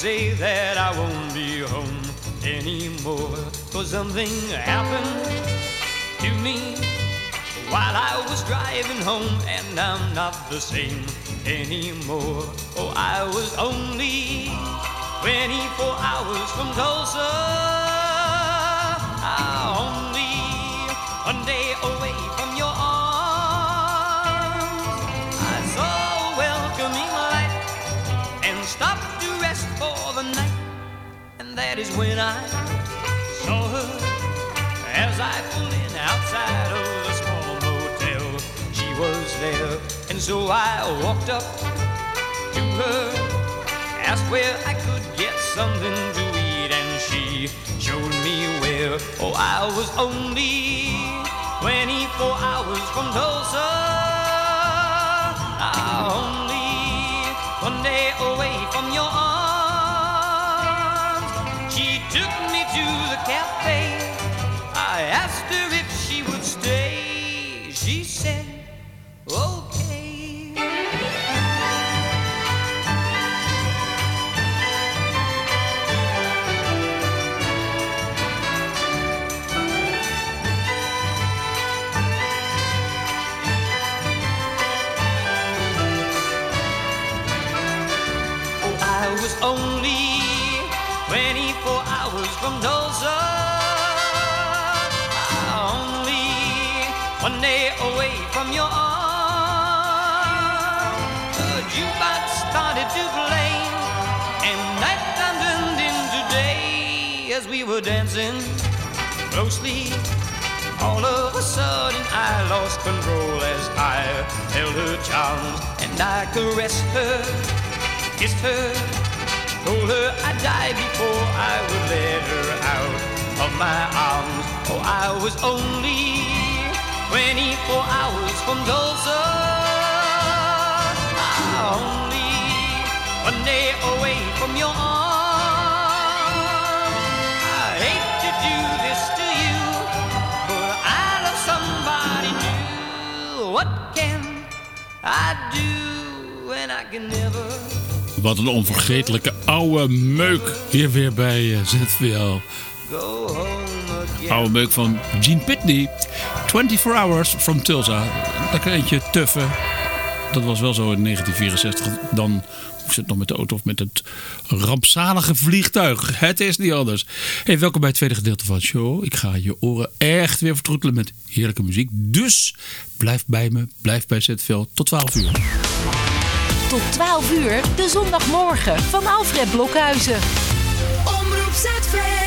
say that I won't be home anymore. Cause something happened to me while I was driving home, and I'm not the same anymore. Oh, I was only 24 hours from Tulsa. only one day is when I saw her as I pulled in outside of the small motel. She was there, and so I walked up to her, asked where I could get something to eat, and she showed me where. Oh, I was only 24 hours from Tulsa. I only one day away from your arms. Took me to the cafe. I asked her your arms. The jukebox started to play, and nighttime turned into day as we were dancing closely. All of a sudden, I lost control as I held her charms and I caressed her, kissed her, told her I'd die before I would let her out of my arms. Oh, I was only 24 hours from Tulsa, only one day away from your arms. I hate to do this to you, but I love somebody new. What can I do when I can never? Wat een onvergetelijke oude meuk hier weer bij eh, ZVL. Go home. Oude meuk van Gene Pitney. 24 Hours from Tulsa. Lekker eentje tuffe. Dat was wel zo in 1964. Dan moest het nog met de auto of met het rampzalige vliegtuig. Het is niet anders. Hey, welkom bij het tweede gedeelte van de show. Ik ga je oren echt weer vertroetelen met heerlijke muziek. Dus blijf bij me. Blijf bij ZVL. Tot 12 uur. Tot 12 uur, de zondagmorgen van Alfred Blokhuizen. Omroep ZVL.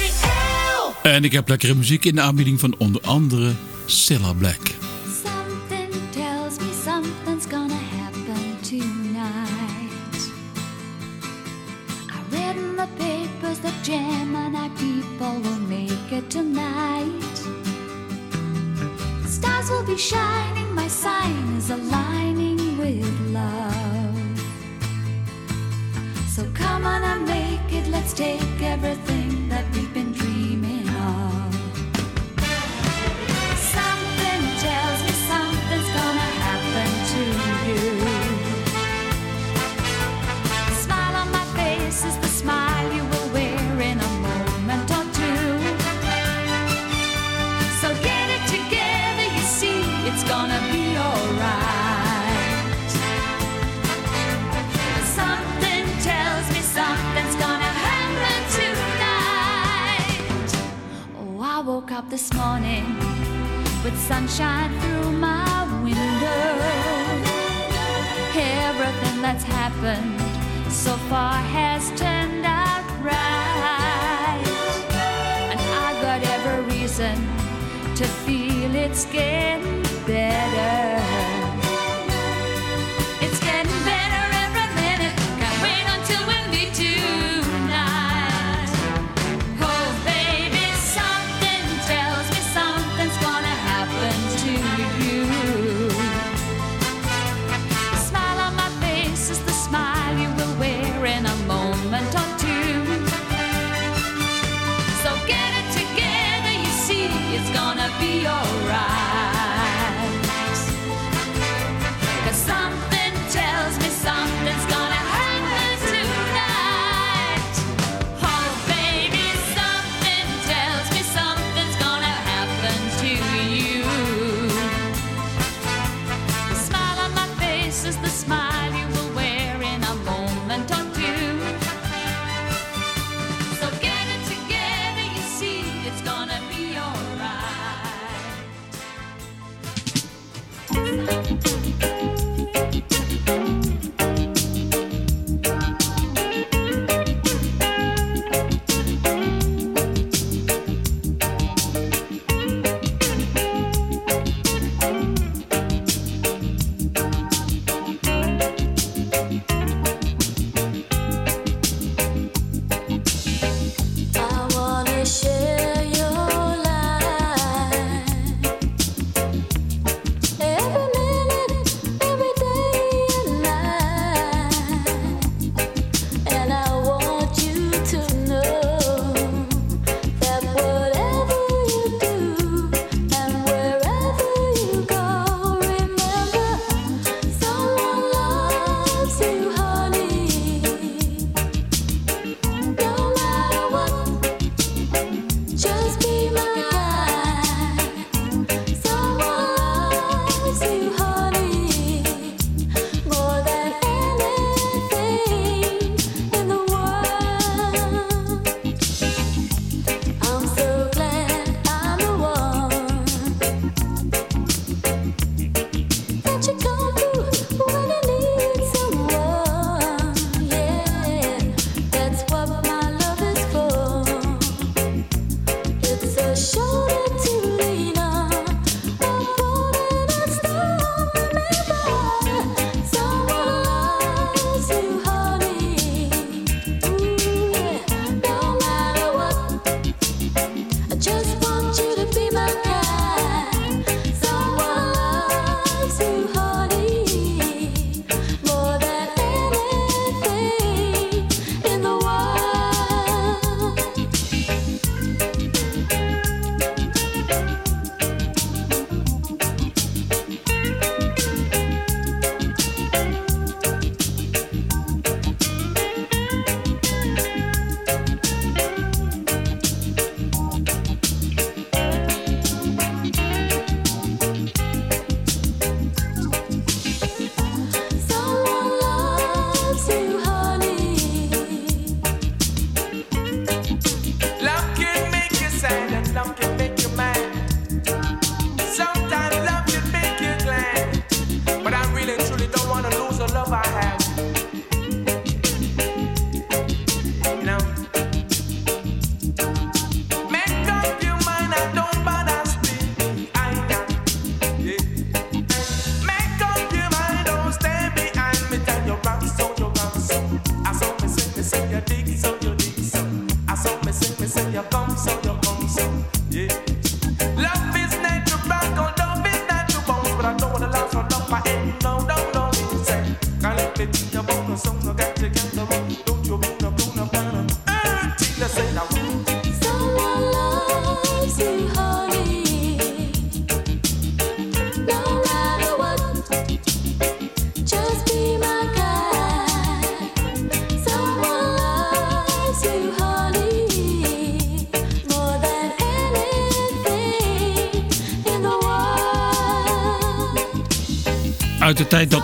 En ik heb lekkere muziek in de aanbieding van onder andere Cilla Black. Something tells me something's gonna happen tonight. I read in the papers that Gemini people will make it tonight. Stars will be shining, my sign is aligning with love. So come on and make it, let's take everything that we've been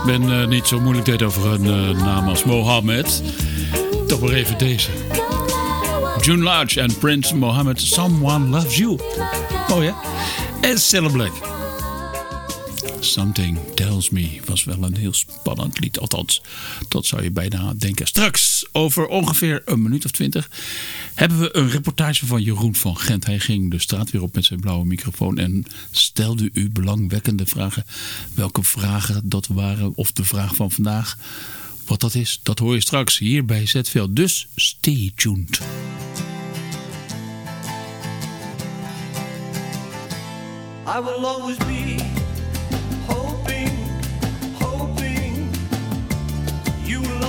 dat men eh, niet zo moeilijk deed over een eh, naam als Mohammed. Toch maar even deze. June Lodge en Prince Mohammed, Someone Loves You. Oh ja. En Cilla Black. Something Tells Me was wel een heel spannend lied. Althans, dat zou je bijna denken. Straks, over ongeveer een minuut of twintig, hebben we een reportage van Jeroen van Gent. Hij ging de straat weer op met zijn blauwe microfoon en stelde u belangwekkende vragen. Welke vragen dat waren of de vraag van vandaag. Wat dat is, dat hoor je straks hier bij ZVL. Dus stay tuned. I will always be hoping, hoping you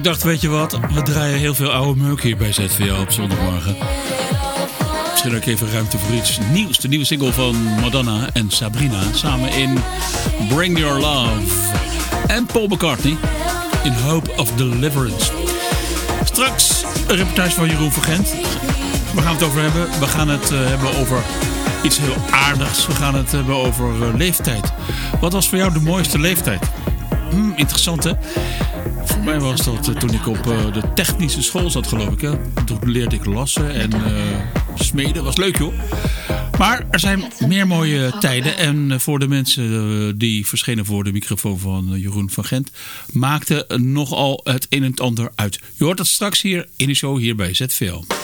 Ik dacht, weet je wat, we draaien heel veel oude meuk hier bij ZVL op zondagmorgen. Misschien ook even ruimte voor iets nieuws. De nieuwe single van Madonna en Sabrina. Samen in Bring Your Love. En Paul McCartney in Hope of Deliverance. Straks een reportage van Jeroen Vergent. Waar gaan we het over hebben? We gaan het eh, hebben over iets heel aardigs. We gaan het hebben over eh, leeftijd. Wat was voor jou de mooiste leeftijd? Hmm, interessant hè? Mij was dat eh, toen ik op eh, de technische school zat, geloof ik. Hè? Toen leerde ik lassen en eh, smeden. Was leuk, joh. Maar er zijn meer mooie tijden. En voor de mensen die verschenen voor de microfoon van Jeroen van Gent... maakte nogal het een en het ander uit. Je hoort dat straks hier in de show hier bij ZVL.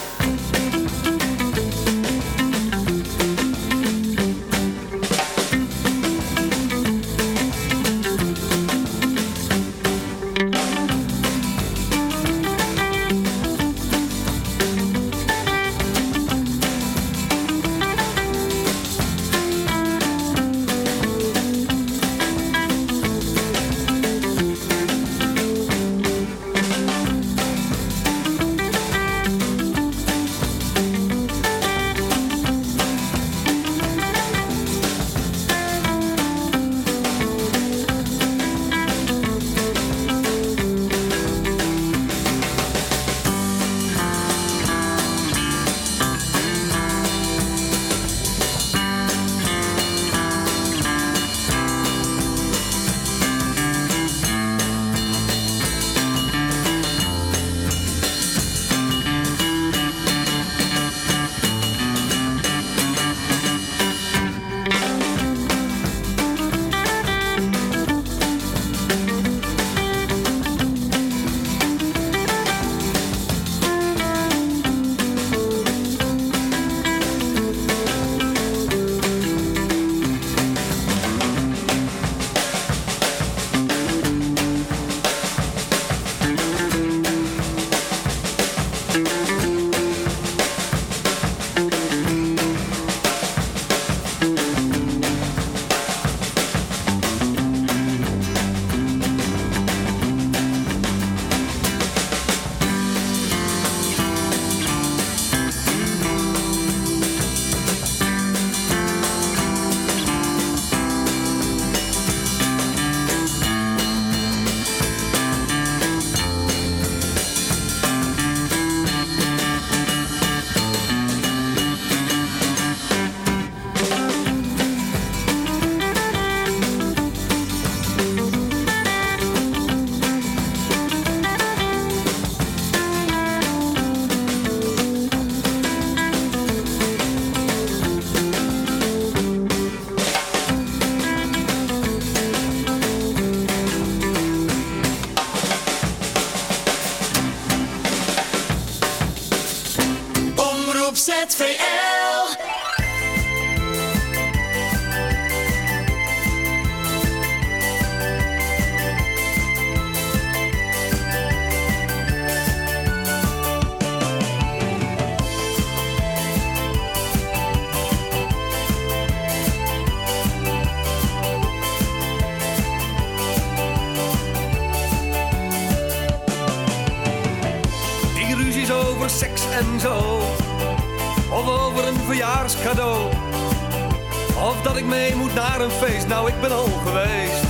Ik ben al geweest.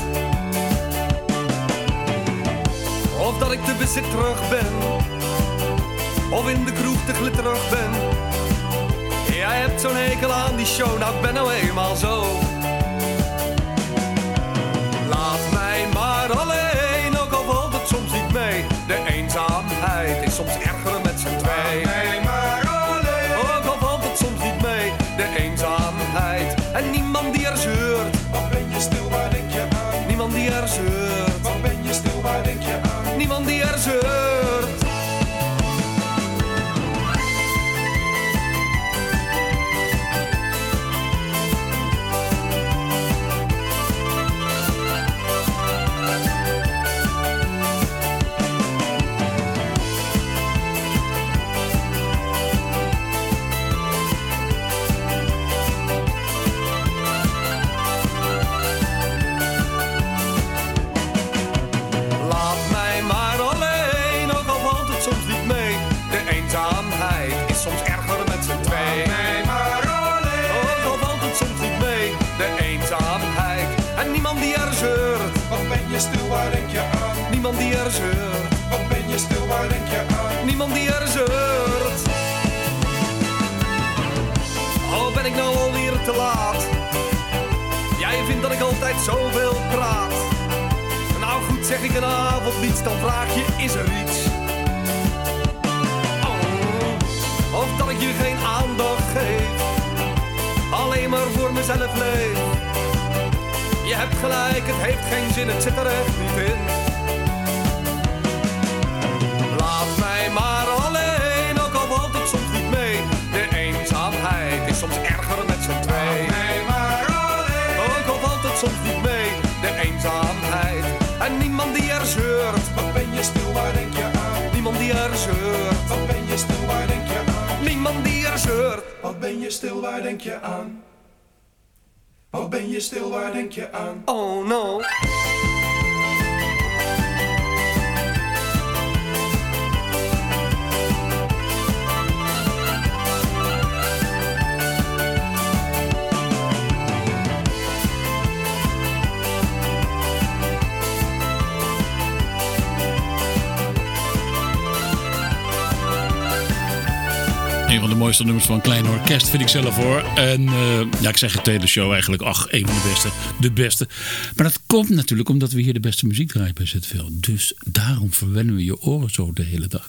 Of dat ik te bezitterig ben. Of in de kroeg te glitterig ben. Jij hebt zo'n hekel aan die show, nou ik ben nou eenmaal zo. Je stil, waar denk je aan? Niemand die er zeurt. Wat ben je stil, waar denk je aan? Niemand die er zeurt. Oh, ben ik nou alweer te laat? Jij vindt dat ik altijd zoveel praat. Nou goed, zeg ik een avond niets, dan vraag je, is er iets? Oh, of dat ik je geen aandacht geef. Alleen maar voor mezelf leef. Je hebt gelijk, het heeft geen zin, het zit er echt niet in. Laat mij maar alleen, ook al valt het soms niet mee. De eenzaamheid is soms erger met z'n twee. Ook al valt het soms niet mee, de eenzaamheid. En niemand die er zeurt, Wat ben je stil, waar denk je aan? niemand die er zeurt. Wat ben je stil, waar denk je aan? Niemand die er zeurt. Wat ben je stil, waar denk je aan? Ben je stil, waar denk je aan? Oh no. Een van de mooiste nummers van Klein Orkest vind ik zelf hoor. En eh, ja, ik zeg het hele show eigenlijk. Ach, een van de beste. De beste. Maar dat komt natuurlijk omdat we hier de beste muziek draaien bij ZVL. Dus daarom verwennen we je oren zo de hele dag.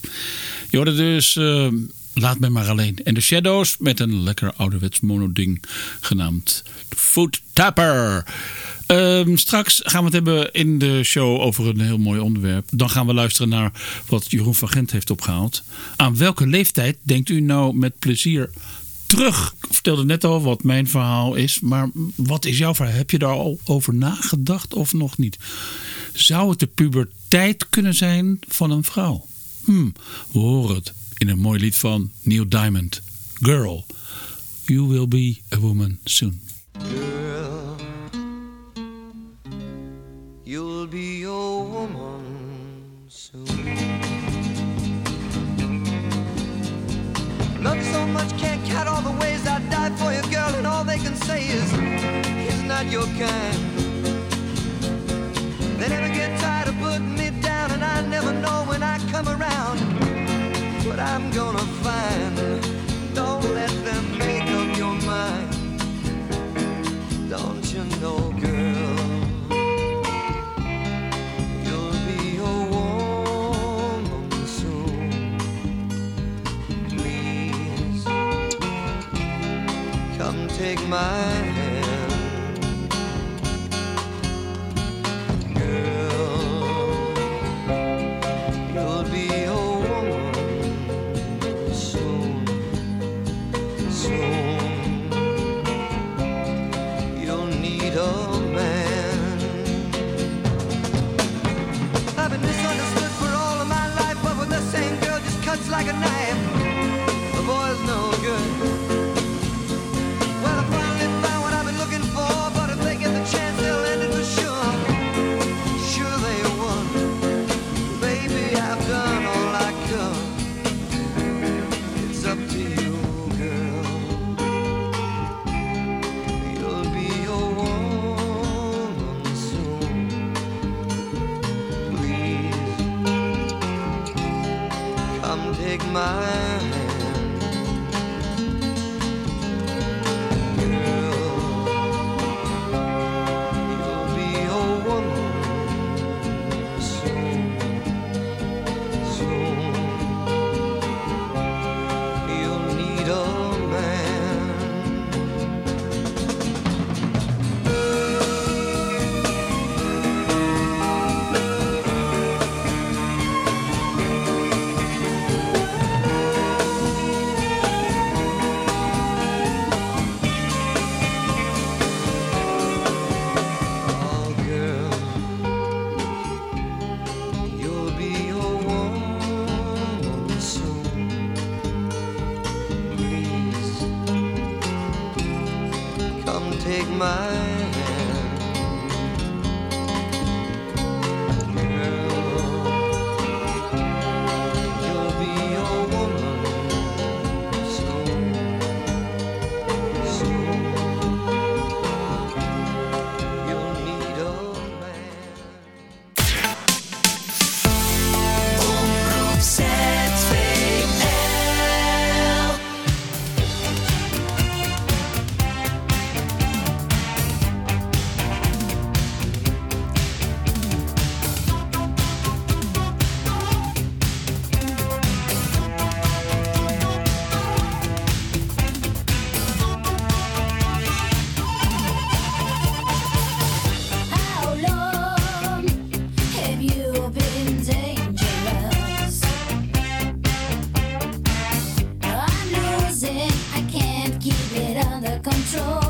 Je dus eh, Laat mij maar alleen. En de Shadows met een lekker ouderwets monoding genaamd Foot Tapper. Ehm, straks gaan we het hebben in de show over een heel mooi onderwerp. Dan gaan we luisteren naar wat Jeroen van Gent heeft opgehaald. Aan welke leeftijd denkt u nou met plezier terug? Ik vertelde net al wat mijn verhaal is. Maar wat is jouw verhaal? Heb je daar al over nagedacht of nog niet? Zou het de puberteit kunnen zijn van een vrouw? Hm, we horen het in een mooi lied van Neil Diamond. Girl, you will be a woman soon. Girl, you'll be a woman soon. Love you so much, can't count all the ways I died for you, girl, and all they can say is, he's not your kind. They never get tired of putting me down, and I never know when I come around what I'm gonna find. Take my my control.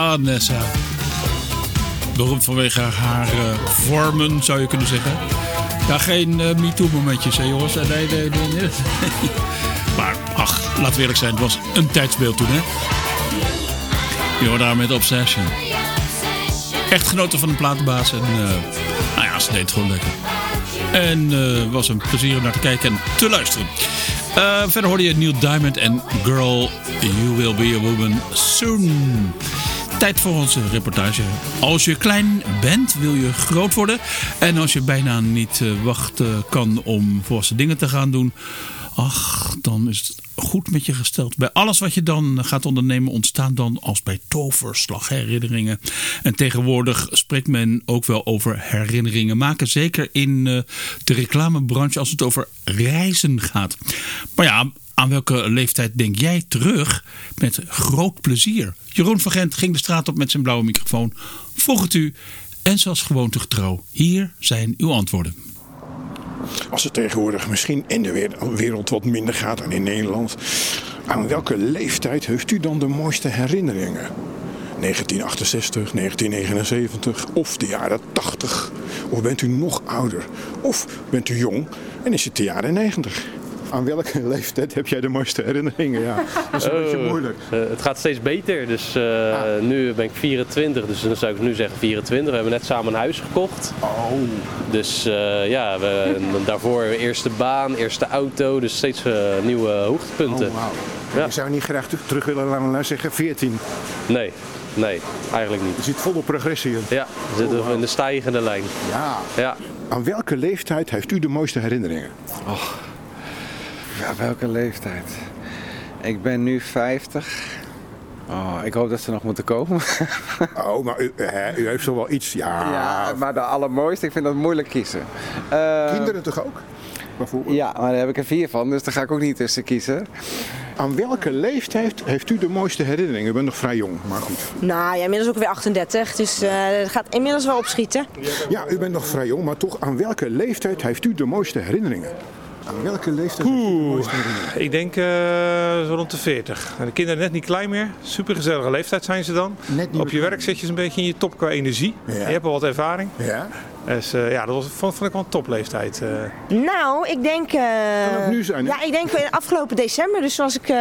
Vanessa. Beroemd vanwege haar eh, vormen, zou je kunnen zeggen. Ja, geen eh MeToo-momentjes, hè jongens? Nee, nee, nee, nee. Maar ach, we eerlijk zijn, het was een tijdsbeeld toen, hè? Je daar met Obsession. Echt genoten van de platenbaas. En eh, nou ja, ze deed het gewoon lekker. En eh was een plezier om naar te kijken en te luisteren. Eh, verder hoorde je Neil Diamond en Girl, You Will Be a Woman Soon. Tijd voor onze reportage. Als je klein bent, wil je groot worden. En als je bijna niet eh, wachten kan om volwassen dingen te gaan doen. Ach, dan is het goed met je gesteld. Bij alles wat je dan gaat ondernemen ontstaan dan als bij toverslag herinneringen. En tegenwoordig spreekt men ook wel over herinneringen maken. Zeker in eh, de reclamebranche als het over reizen gaat. Maar ja, aan welke leeftijd denk jij terug met groot plezier? Jeroen van Gent ging de straat op met zijn blauwe microfoon. Volg het u en zoals gewoontegetrouw, hier zijn uw antwoorden. Als het tegenwoordig misschien in de wer- wereld wat minder gaat dan in Nederland. Aan welke leeftijd heeft u dan de mooiste herinneringen? 1968, 1979 of de jaren 80? Of bent u nog ouder? Of bent u jong en is het de jaren 90? Aan welke leeftijd heb jij de mooiste herinneringen? Ja, dat is een beetje Oh, moeilijk. eh, het gaat steeds beter. Dus eh, nu ben ik 24, dus dan zou ik nu zeggen 24. We hebben net samen een huis gekocht. Oh. Dus eh, ja, we, daarvoor eerste baan, eerste auto. Dus steeds nieuwe hoogtepunten. Oh, wauw. Je zou niet graag terug willen laten zeggen 14. Nee, nee, eigenlijk niet. Je ziet volop progressie in. Ja, we zitten in de stijgende lijn. Ja. Ja. Aan welke leeftijd heeft u de mooiste herinneringen? Ja, welke leeftijd? Ik ben nu 50. Oh, ik hoop dat ze nog moeten komen. Oh, maar u, hè, u heeft zo wel iets. Ja. Ja, maar de allermooiste, ik vind dat moeilijk kiezen. Eh, Kinderen toch ook? Bijvoorbeeld. Ja, maar daar heb ik er vier van, dus daar ga ik ook niet tussen kiezen. Aan welke leeftijd heeft u de mooiste herinneringen? U bent nog vrij jong, maar goed. Nou ja, inmiddels ook weer 38, dus eh, het gaat inmiddels wel opschieten. Ja, u bent nog vrij jong, maar toch aan welke leeftijd heeft u de mooiste herinneringen? Aan welke leeftijd herinneringen? Ik denk eh, zo rond de 40. En de kinderen net niet klein meer. Supergezellige leeftijd zijn ze dan. Net niet Op je werk zit je een beetje in je top qua energie. Ja. Je hebt al wat ervaring. Ja. Dus eh, ja, dat was, vond, vond ik wel een topleeftijd. eh. Nou, ik denk... eh, Kan ook nu zijn, hè? Ja, ik denk in afgelopen december. Dus was ik, eh,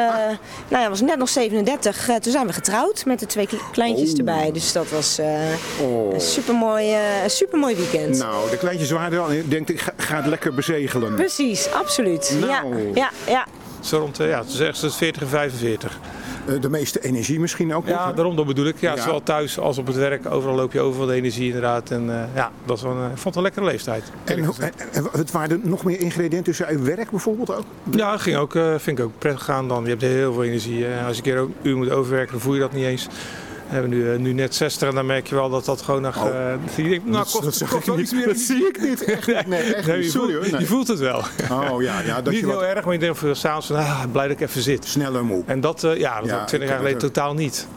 nou ja, was net nog 37. eh, toen zijn we getrouwd met de twee kle- kleintjes Oh. erbij. Dus dat was eh, Oh. een supermooi, eh, een supermooi weekend. Nou, de kleintjes waren er al. Je denkt, ik ga, ga het lekker bezegelen. Precies, absoluut. Nou. Ja, ja, ja. Zo rond, eh, ja, het is echt tussen 40 en 45. Eh, de meeste energie misschien ook Ja, nog. daarom dat bedoel ik. Ja, Ja. Zowel thuis als op het werk. Overal loop je over de energie inderdaad. En eh, ja, dat is wel een, ik vond het een lekkere leeftijd. En, hoe- en, en het waren er nog meer ingrediënten tussen uit werk bijvoorbeeld ook? Ja, dat ging ook, eh, vind ik ook prettig gaan dan. Je hebt heel veel energie. eh. als je een keer ook een uur moet overwerken, dan voel je dat niet eens. We hebben nu, eh, nu net 60 en dan merk je wel dat dat gewoon nog... eh, je denkt, nou, Oh. dat- kost, dat kost wel niet. iets meer Dat zie ik niet. Echt. Nee, echt niet. je, Sorry, voelt, hoor. Je voelt het wel. Oh ja, ja dat niet je heel wat erg, maar je denkt voor s'avonds van, ah, blij dat ik even zit. sneller moe. En dat, eh, ja, dat Ja, had ik 20 ik jaar geleden totaal niet.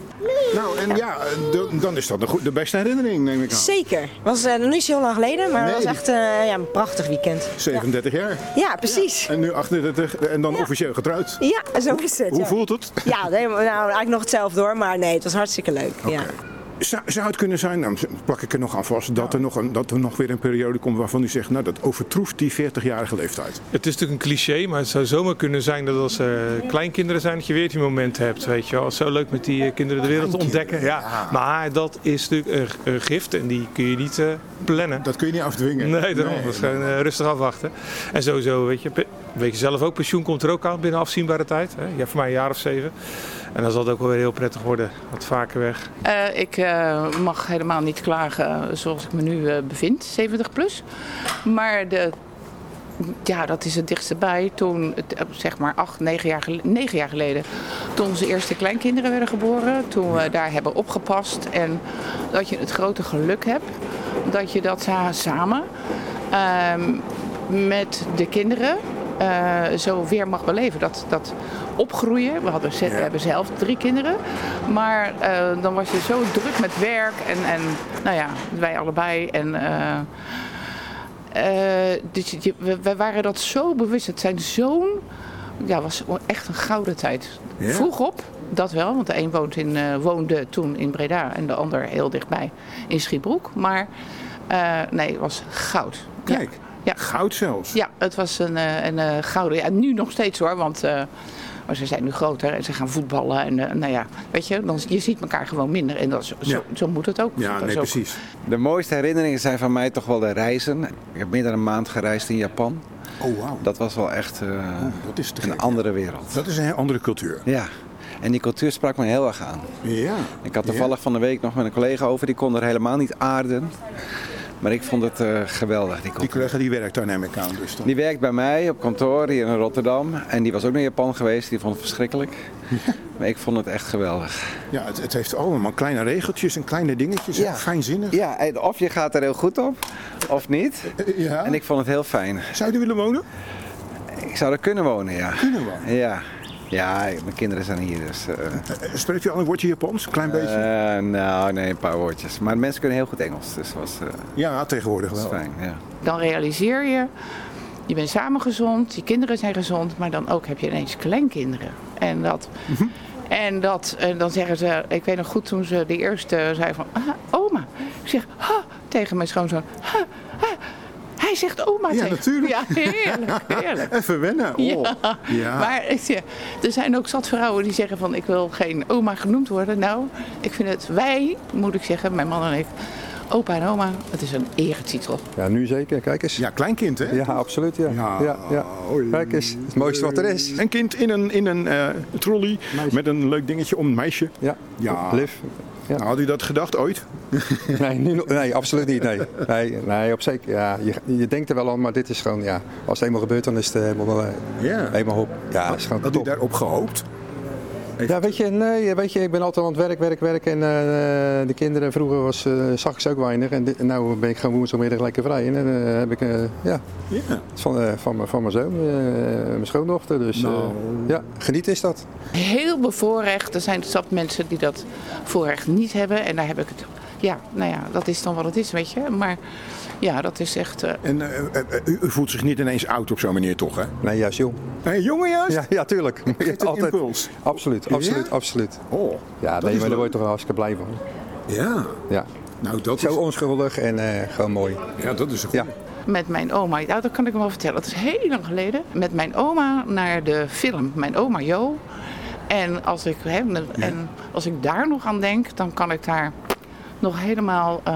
Nou, en ja, de- dan is dat de, de beste herinnering, neem ik aan. Zeker. Was uh, nog niet zo heel lang geleden, maar het was echt eh, ja, een prachtig weekend. 37 jaar. Ja, precies. En nu 38 en dan officieel getrouwd. Ja, zo is het. Hoe voelt het? Ja, nee, nou, eigenlijk nog hetzelfde hoor, maar nee, het was hartstikke leuk. Ja. Zou, zou het kunnen zijn, nou, plak ik er nog aan vast, dat, er nog een, dat er nog weer een periode komt waarvan u zegt, nou dat overtroeft die 40-jarige leeftijd. Het is natuurlijk een cliché, maar het zou zomaar kunnen zijn dat als er kleinkinderen zijn, dat je weer die momenten hebt. Weet je wel. Zo leuk met die eh, kinderen de wereld te ontdekken. Ja. Maar dat is natuurlijk een, een gift en die kun je niet eh, plannen. Dat kun je niet afdwingen. Nee, daarom. Nee, dat is gewoon eh, rustig afwachten. En sowieso, weet je, weet je zelf ook, pensioen komt er ook aan binnen afzienbare tijd. Hè? Ja, voor mij een jaar of zeven. En dan zal het ook wel weer heel prettig worden. Wat vaker weg. Eh, ik eh, mag helemaal niet klagen zoals ik me nu eh, bevind, 70 plus. Maar de, ja, dat is het dichtste bij. Toen, eh, zeg maar acht, negen jaar, negen jaar geleden, toen onze eerste kleinkinderen werden geboren. Toen we daar hebben opgepast. En dat je het grote geluk hebt dat je dat sa- samen ehm, met de kinderen eh, zo weer mag beleven. Dat, dat opgroeien. We, hadden, we hebben zelf drie kinderen. Maar eh, dan was je zo druk met werk. En, en nou ja, wij allebei. En, dus je, we, we waren dat zo bewust. Het zijn zo'n... Ja, was echt een gouden tijd. Ja. Vroeg op, dat wel. Want de een woont in, woonde toen in Breda. En de ander heel dichtbij in Schiebroek. Maar nee, het was goud. Kijk, Ja. Goud zelfs. Ja, het was een, eh, een, eh, gouden. Ja, nu nog steeds hoor, want eh, maar ze zijn nu groter en ze gaan voetballen. En eh, nou ja, weet je, dan, je ziet elkaar gewoon minder. En dat, zo, Ja. zo moet het ook. Dat is ook- De mooiste herinneringen zijn van mij toch wel de reizen. Ik heb meer dan een maand gereisd in Japan. Oh, wauw. Dat was wel echt eh, dat is te een gek, andere wereld. Dat is een andere cultuur. Ja. En die cultuur sprak me heel erg aan. Ja. Ik had toevallig van de week nog met een collega over, die kon er helemaal niet aarden. Maar ik vond het eh, geweldig, die collega die werkt daar, neem ik aan. Dus dan. Die werkt bij mij op kantoor hier in Rotterdam. En die was ook naar Japan geweest. Die vond het verschrikkelijk. Maar ik vond het echt geweldig. Ja, het, het heeft allemaal kleine regeltjes en kleine dingetjes. Ja. Fijnzinnig. Ja, of je gaat er heel goed op, of niet. Ja. En ik vond het heel fijn. Zou je er willen wonen? Ik zou er kunnen wonen, ja. Kunnen wonen? Ja. Ja, mijn kinderen zijn hier, dus... eh, Spreekt u al een woordje Japans? Klein beetje? eh, nou, nee, een paar woordjes. Maar mensen kunnen heel goed Engels, dus was, eh ja, tegenwoordig wel. fijn, ja. Dan realiseer je, je bent samen gezond, je kinderen zijn gezond, maar dan ook heb je ineens kleinkinderen. En dat, Mhm. en dat en dan zeggen ze, ik weet nog goed toen ze de eerste zei van, ah, oma. Ik zeg, ha, tegen mijn schoonzoon, ha, ha. Hij zegt oma Ja, tegen natuurlijk. Ja, heerlijk, heerlijk. Even wennen. Oh. Ja. Ja. Maar er zijn ook zat vrouwen die zeggen van ik wil geen oma genoemd worden. Nou, ik vind het, wij, moet ik zeggen, mijn man en ik, opa en oma, het is een eretitel. Ja, nu zeker. Kijk eens. Ja, kleinkind hè? Ja, absoluut. Ja. Ja. Ja, Kijk eens, het mooiste wat er is. Een kind in een, in een eh, trolley met een leuk dingetje om een meisje. Ja, ja. Liv. Nou, had u dat gedacht ooit? Nee, nu, nee, absoluut niet. Nee, nee, nee op zeker. Ja, je, je denkt er wel aan, maar dit is gewoon, ja, als het eenmaal gebeurt, dan is het helemaal, eh, Ja. helemaal op. Ja, het is gewoon Had u daarop gehoopt? Ja, weet je, nee, weet je, ik ben altijd aan het werk, werk, werk. En eh, de kinderen, vroeger was, eh, zag ik ze ook weinig. En dit- nou ben ik gewoon woensdagmiddag lekker vrij. En dan eh, heb ik, eh, ja, van, eh, van, mijn- van mijn zoon, eh, mijn schoondochter. Dus eh, Nou. ja, geniet is dat. Heel bevoorrecht. Er zijn zat mensen die dat voorrecht niet hebben. En daar heb ik het. Ja, nou ja, dat is dan wat het is, weet je. Maar ja, dat is echt. eh, En eh, eh, u, u voelt zich niet ineens oud op zo'n manier toch hè? Nee, juist jong. Nee, jongen juist? Ja, ja tuurlijk. Altijd. impuls? Absoluut, absoluut, absoluut. Oh, Ja, nee, maar daar word je toch hartstikke blij van. Ja. Ja. Nou, dat Zo onschuldig en eh, gewoon mooi. Ja, dat is een ja. Met mijn oma, ja, dat kan ik wel vertellen. Dat is heel lang geleden. Met mijn oma naar de film. Mijn oma Jo. En als ik, hè, en als ik daar nog aan denk, dan kan ik daar nog helemaal, eh,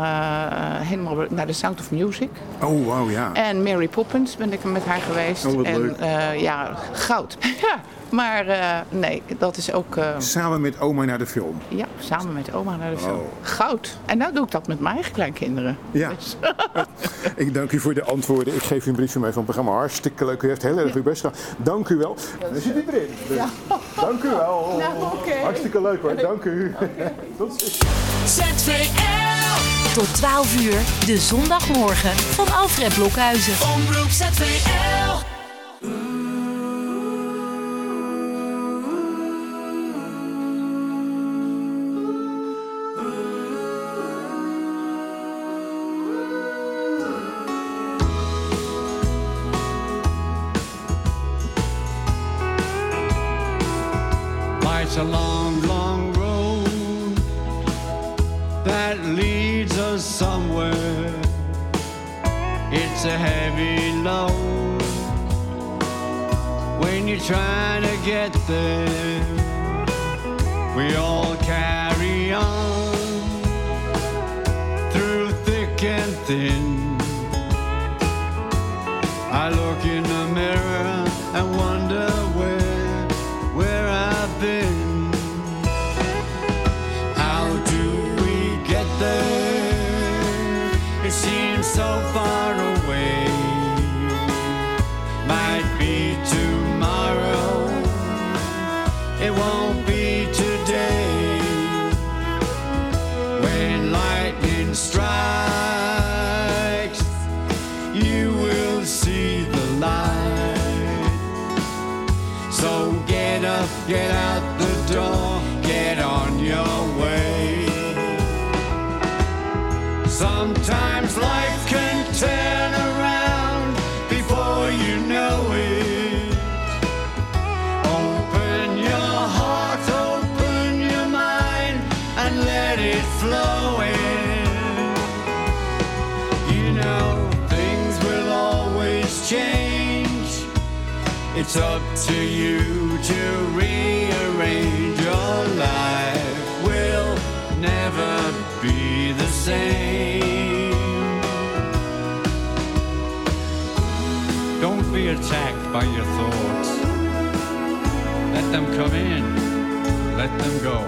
helemaal naar de Sound of Music. Oh, wauw, ja. En Mary Poppins ben ik met haar geweest. Oh, en eh, ja, goud. ja, maar eh, nee, dat is ook. eh, Samen met oma naar de film. ja, samen met oma naar de film. Oh. Goud. En nou doe ik dat met mijn eigen kleinkinderen. Ja. Ik dank u voor de antwoorden. Ik geef u een briefje mee van het programma. Hartstikke leuk. U heeft heel erg uw best gedaan. Dank u wel. Er zit niet erin. Dus Dank u wel. Nou, oké. Hartstikke leuk hoor. Dank u. Tot ziens. ZVL. Tot 12 uur, de zondagmorgen van Alfred Blokhuizen. Omroep ZVL. A heavy load when you're trying to get there. We all carry on through thick and thin. I look in the mirror and wonder where, where I've been. How do we get there? It seems so far It's up to you to rearrange your life. Will never be the same. Don't be attacked by your thoughts. Let them come in, let them go.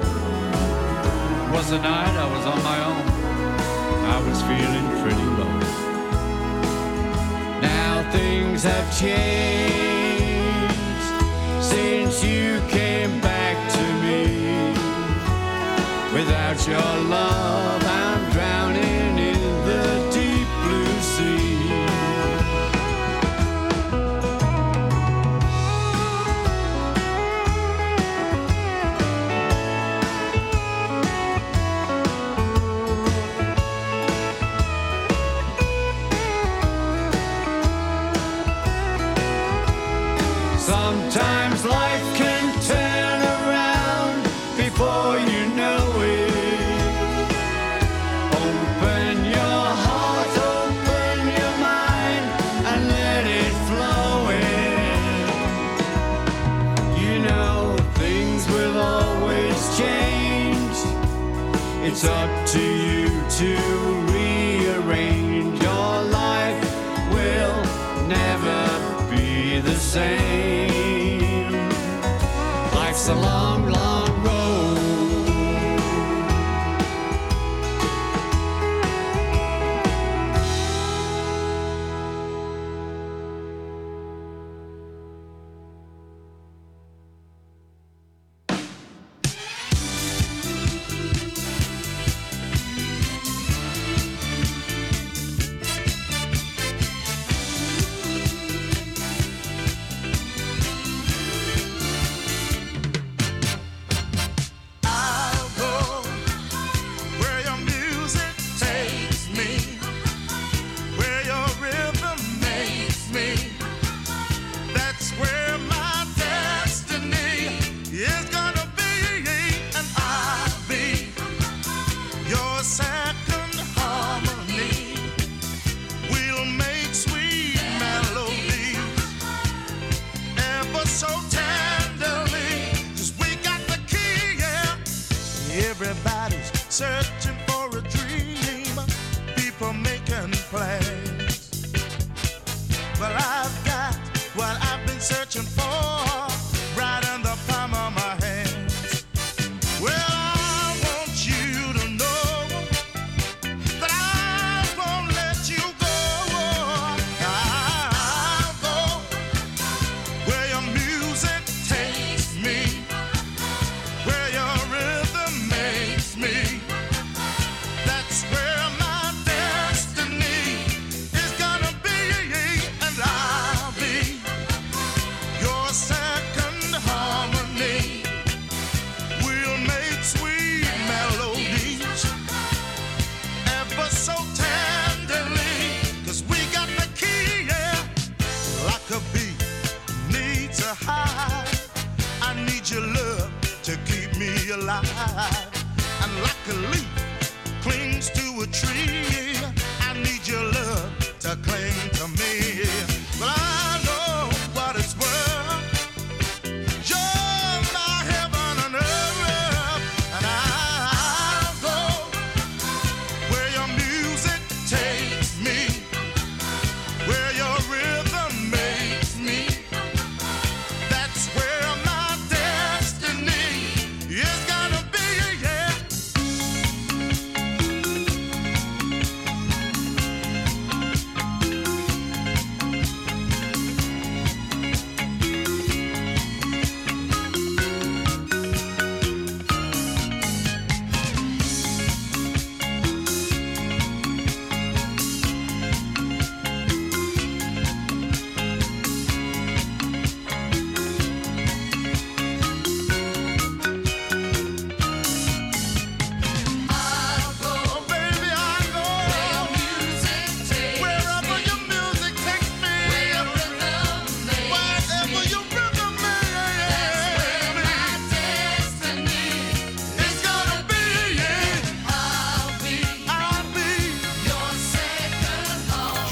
It was the night I was on my own. I was feeling pretty low. Now things have changed since you came back to me. Without your love, I'm Sometimes life can turn around before you know it. Open your heart, open your mind, and let it flow in. You know things will always change. It's up to you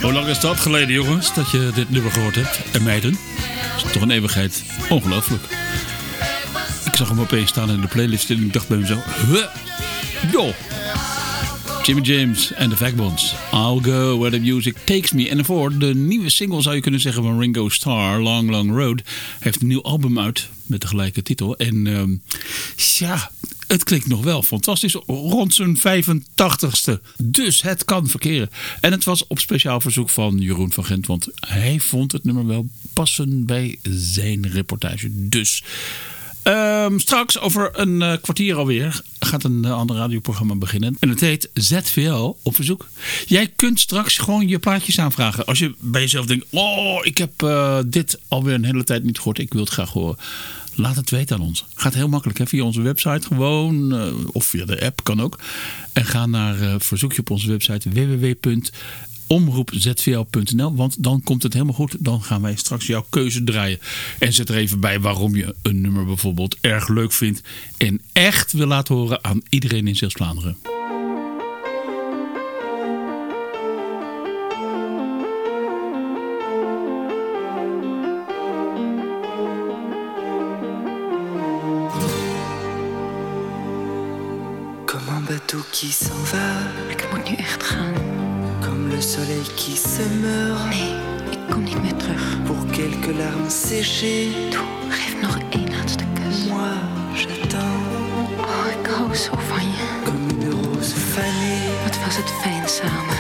Hoe lang is dat geleden, jongens, dat je dit nummer gehoord hebt? En meiden? Dat is toch een eeuwigheid. Ongelooflijk. Ik zag hem opeens staan in de playlist en ik dacht bij mezelf... Huh? Joh! Jimmy James en de Vagabonds. I'll go where the music takes me. En daarvoor de nieuwe single zou je kunnen zeggen van Ringo Starr, Long Long Road. Heeft een nieuw album uit met de gelijke titel. En ehm, ja, het klinkt nog wel fantastisch. Rond zijn 85ste. Dus het kan verkeren. En het was op speciaal verzoek van Jeroen van Gent. Want hij vond het nummer wel passen bij zijn reportage. Dus... Ehm, straks over een eh, kwartier alweer gaat een eh, ander radioprogramma beginnen. En het heet ZVL op verzoek. Jij kunt straks gewoon je plaatjes aanvragen. Als je bij jezelf denkt, oh ik heb eh, dit alweer een hele tijd niet gehoord. Ik wil het graag horen. Laat het weten aan ons. Gaat heel makkelijk hè? via onze website gewoon. of via de app kan ook. En ga naar verzoekje op onze website www.omroepzvl.nl Want dan komt het helemaal goed. Dan gaan wij straks jouw keuze draaien. En zet er even bij waarom je een nummer bijvoorbeeld erg leuk vindt. En echt wil laten horen aan iedereen in Zeeuws-Vlaanderen. Comme un bateau qui s'en va. Soleil qui se meurt. Pour quelques larmes séchées. Moi, j'attends. Oh, ik hou zo van je. Comme une rose fanée. Wat was het fijn samen.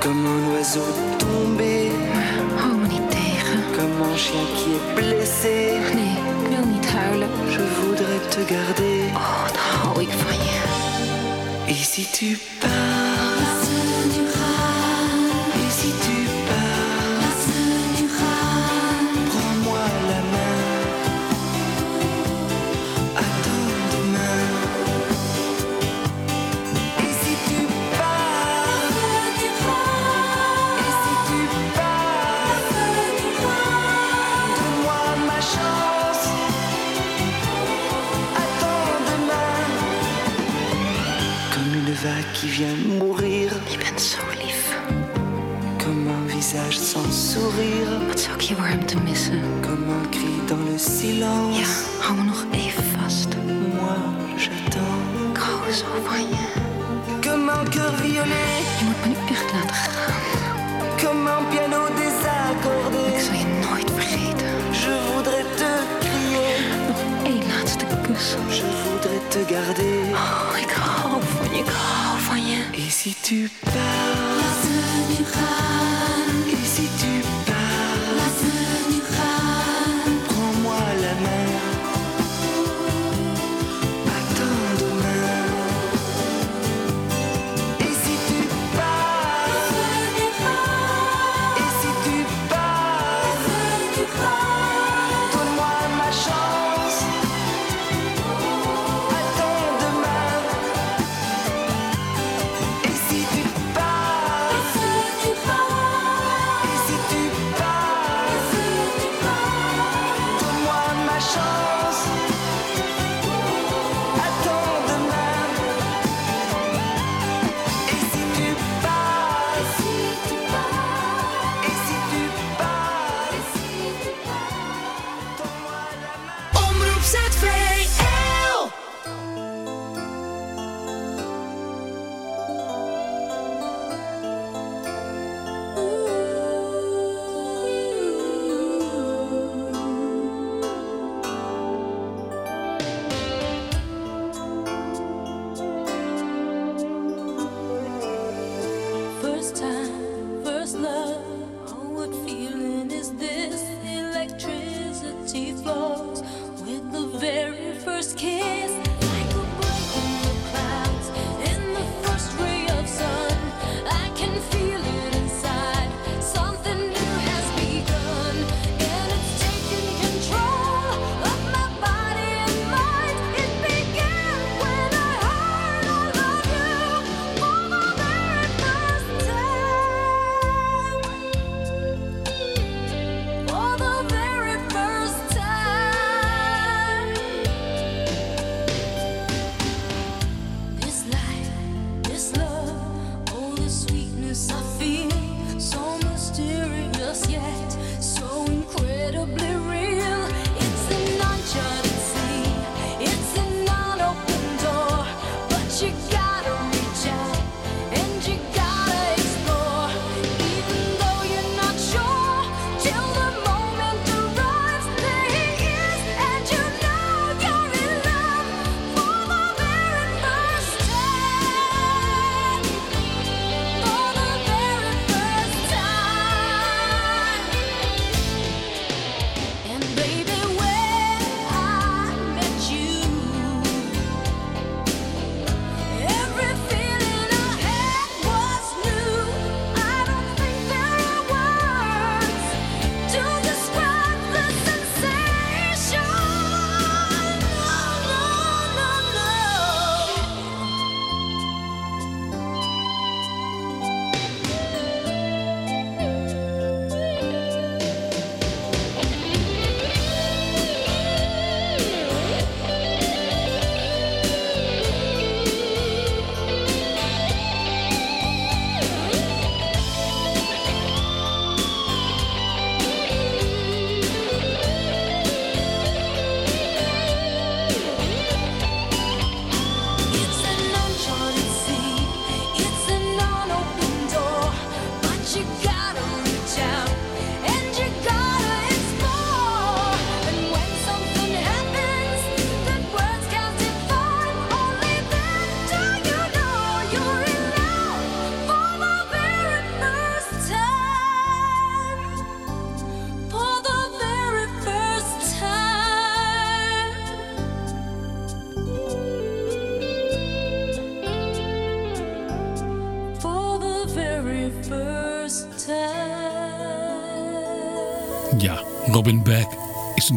Comme un oiseau tombé. Maar hou me niet tegen. Comme un chien qui est blessé. Nee, ik wil niet huilen. Je voudrais te garder. Oh, wat hou ik van je. Et si tu qui vient mourir. Je bent zo lief. Comme un visage sans sourire. Wat zou ik je warmte missen? Comme un cri dans le silence. Ja, hou me nog even vast. Moi, j'attends. Ik hou zo van je. Comme un cœur violet. Je moet me nu echt laten gaan. Comme un piano désaccordé. Ik zal je nooit vergeten. Je voudrais te crier. Nog één laatste kus. Je voudrais te garder. Oh, tu pars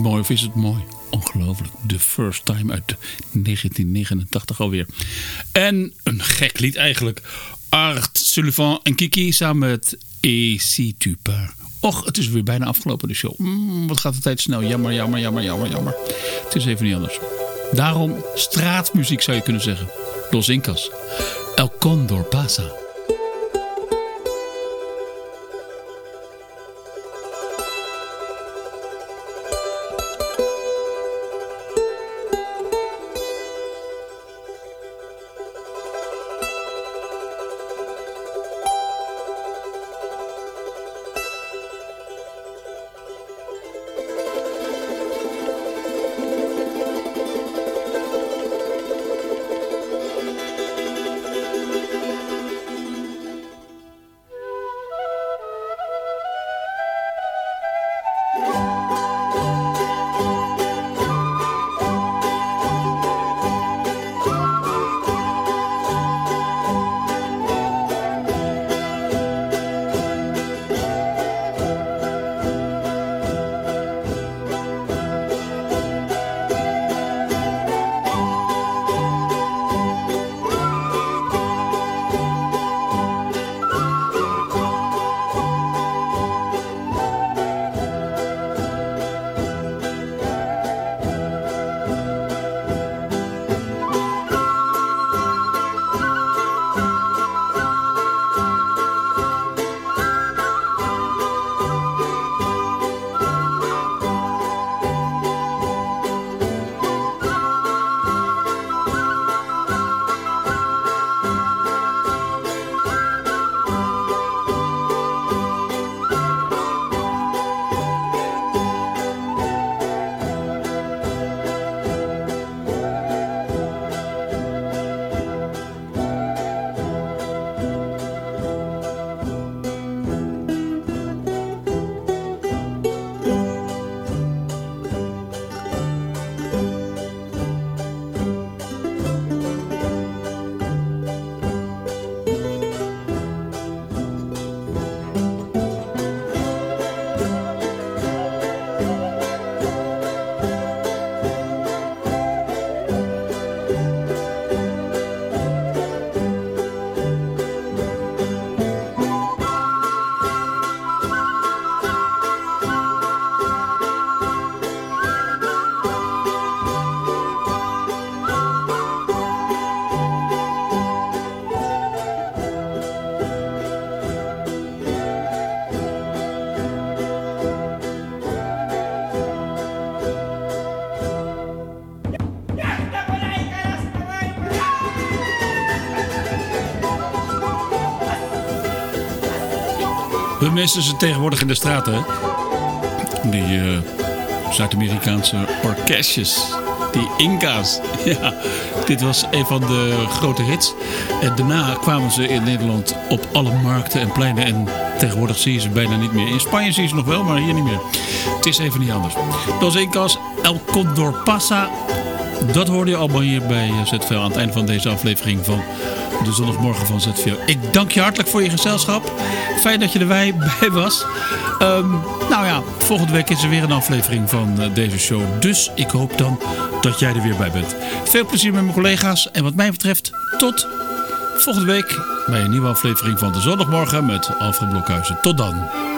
mooi of is het mooi? Ongelooflijk. The First Time uit 1989 alweer. En een gek lied eigenlijk. Art Sullivan en Kiki samen met Et si tu pars. Och, het is weer bijna afgelopen de show. Mm, wat gaat de tijd snel. Jammer, jammer, jammer, jammer, jammer. Het is even niet anders. Daarom straatmuziek zou je kunnen zeggen. Los Incas. El Condor Pasa. We missen ze tegenwoordig in de straten. Die eh, Zuid-Amerikaanse orkestjes. Die Inca's. Ja, dit was een van de grote hits. En daarna kwamen ze in Nederland op alle markten en pleinen. En tegenwoordig zie je ze bijna niet meer. In Spanje zie je ze nog wel, maar hier niet meer. Het is even niet anders. Los Incas, El Condor Pasa. Dat hoorde je allemaal hier bij eh, ZVL aan het einde van deze aflevering van de zondagmorgen van ZVL. Ik dank je hartelijk voor je gezelschap. Fijn dat je erbij bij was. Ehm, nou ja, volgende week is er weer een aflevering van eh, deze show. Dus ik hoop dan dat jij er weer bij bent. Veel plezier met mijn collega's. En wat mij betreft, tot volgende week bij een nieuwe aflevering van de zondagmorgen met Alfred Blokhuizen. Tot dan.